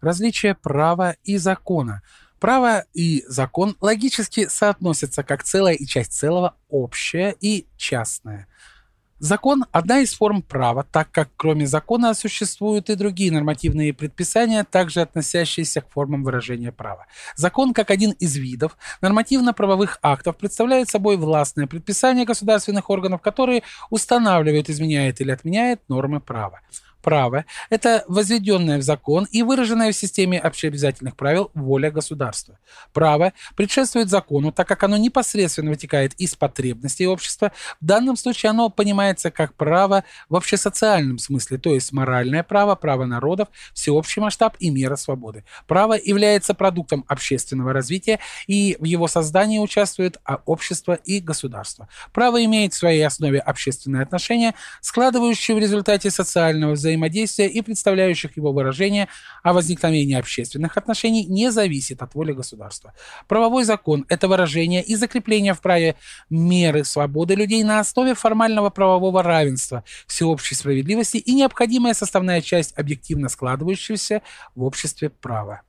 Различие права и закона. Право и закон логически соотносятся как целое и часть целого, общее и частное. Закон – одна из форм права, так как кроме закона существуют и другие нормативные предписания, также относящиеся к формам выражения права. Закон, как один из видов нормативно-правовых актов, представляет собой властное предписание государственных органов, которые устанавливают, изменяют или отменяют нормы права. Право – это возведенное в закон и выраженное в системе общеобязательных правил воля государства. Право предшествует закону, так как оно непосредственно вытекает из потребностей общества. В данном случае оно понимается как право в общесоциальном смысле, то есть моральное право, право народов, всеобщий масштаб и мера свободы. Право является продуктом общественного развития, и в его создании участвует общество и государство. Право имеет в своей основе общественные отношения, складывающие в результате социального взаимодействия взаимодействия и представляющих его выражение о возникновении общественных отношений не зависит от воли государства. Правовой закон – это выражение и закрепление в праве меры свободы людей на основе формального правового равенства, всеобщей справедливости и необходимая составная часть объективно складывающегося в обществе права.